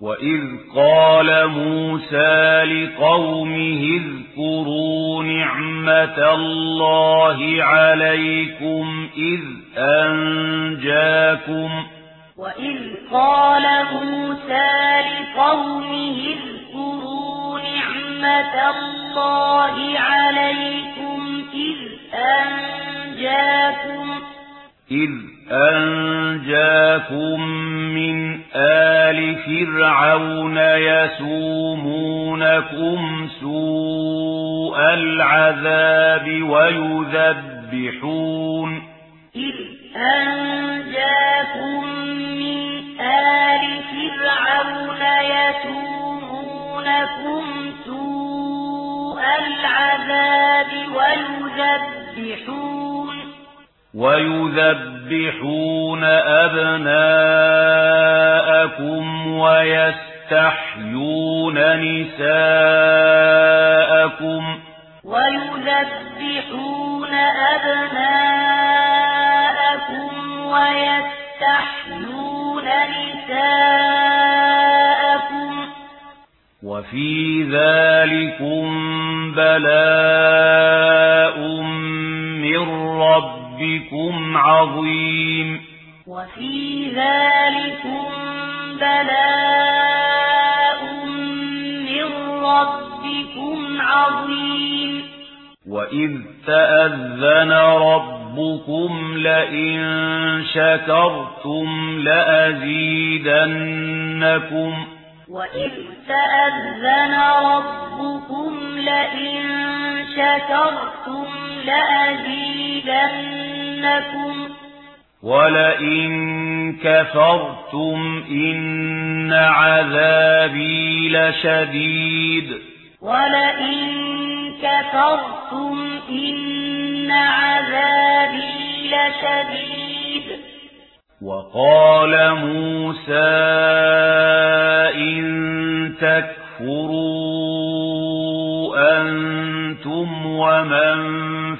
وَإِذْ قَالَ مُوسَى لِقَوْمِهِ اذْكُرُوا نِعْمَةَ اللَّهِ عَلَيْكُمْ إِذْ أَنْجَاكُمْ وَإِذْ قَالَ مُوسَى لِقَوْمِهِ اذْكُرُوا نِعْمَةَ اللَّهِ عَلَيْكُمْ إِذْ أَنْجَاكُمْ إِذْ أَنْجَاكُمْ فِرْعَوْنَ يسومونكم سوء العذاب ويذبحون إذ أنجاكم من آل فرعون يسومونكم سوء العذاب ويذبحون وَيُذَبِّحُونَ أَبْنَاءَكُمْ وَيَسْتَحْيُونَ نِسَاءَكُمْ وَيُذَبِّحُونَ أَبْنَاءَكُمْ وَيَسْتَحْيُونَ نِسَاءَكُمْ وَفِي ذَلِكُمْ بَلَاءٌ ربكم عظيم. وفي ذلكم بلاء من ربكم عظيم. وإذ تأذن ربكم لئن شكرتم لأزيدنكم. وَإِذْ تَأَذَّنَ رَبُّكُمْ لَئِن شَكَرْتُمْ لأزيدنكم. ولئن كفرتم إن عذابي لشديد. ولئن كفرتم إن عذابي لشديد. وقال موسى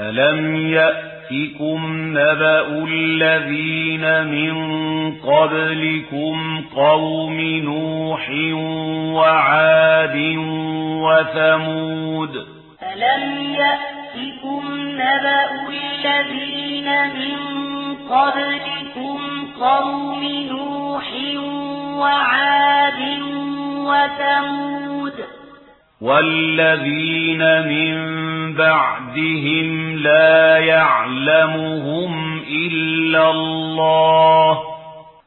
أَلَمْ يَأْتِكُمْ نَبَأُ الَّذِينَ مِنْ قَبْلِكُمْ قَوْمِ نُوحٍ وَعَادٍ وَثَمُودَ أَلَمْ يَأْتِكُمْ نَبَأُ الَّذِينَ مِنْ قَبْلِكُمْ قَوْمِ نُوحٍ وَعَادٍ وَثَمُودَ وَالَّذِينَ مِنْ بَعْدِهِمْ لَا يَعْلَمُهُمْ إِلَّا اللَّهُ.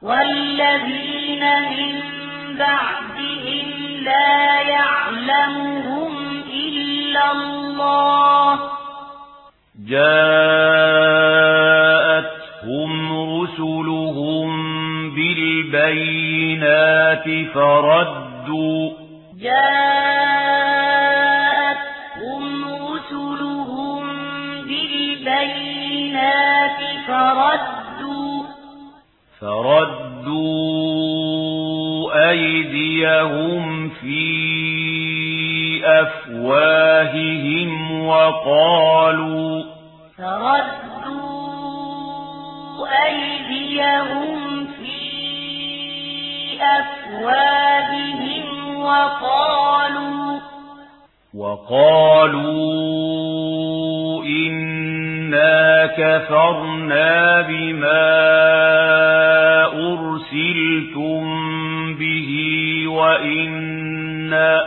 وَالَّذِينَ مِنْ بَعْدِهِمْ لَا يَعْلَمُهُمْ إِلَّا اللَّهُ. جَاءَتْهُمْ رُسُلُهُم بِالْبَيِّنَاتِ فَرَدُّوا جَاءَتْهُمْ أَيْدِيَهُمْ فِي أَفْوَاهِهِمْ وَقَالُوا فَرَدُّوا أَيْدِيَهُمْ فِي أَفْوَاهِهِمْ وَقَالُوا وَقَالُوا إِنَّا كَفَرْنَا بِمَا إنا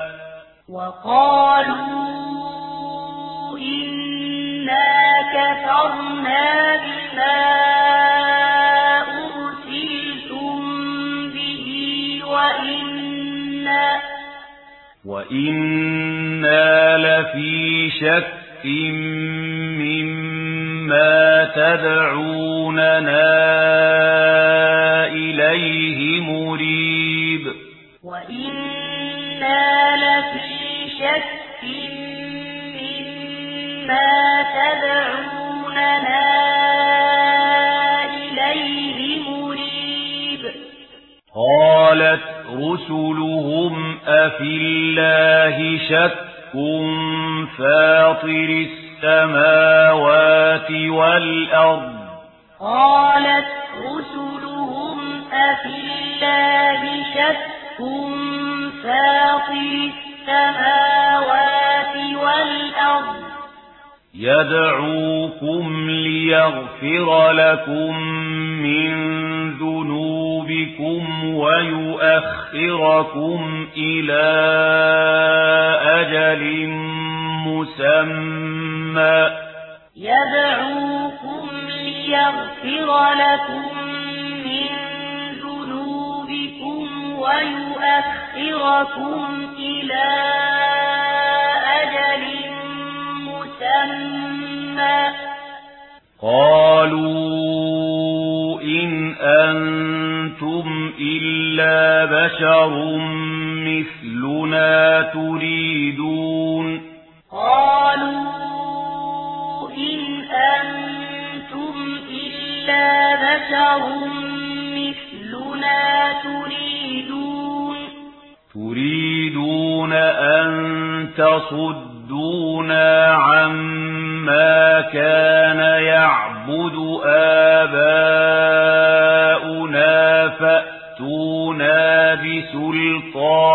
وقالوا إنا كفرنا بما أرسلتم به وإنا وإنا لفي شك مما تدعوننا إليه رسلهم أفي الله شك فاطر السماوات والأرض قالت رسلهم أفي الله شك فاطر السماوات يدعوكم ليغفر لكم من ذنوبكم ويؤخركم إلى أجل مسمى. يدعوكم ليغفر لكم من ذنوبكم ويؤخركم إلى أجل مسمى قالوا إن أنتم إلا بشر مثلنا تريدون. قالوا إن أنتم إلا بشر مثلنا تريدون. تريدون أن تصدونا عما كان بسلطان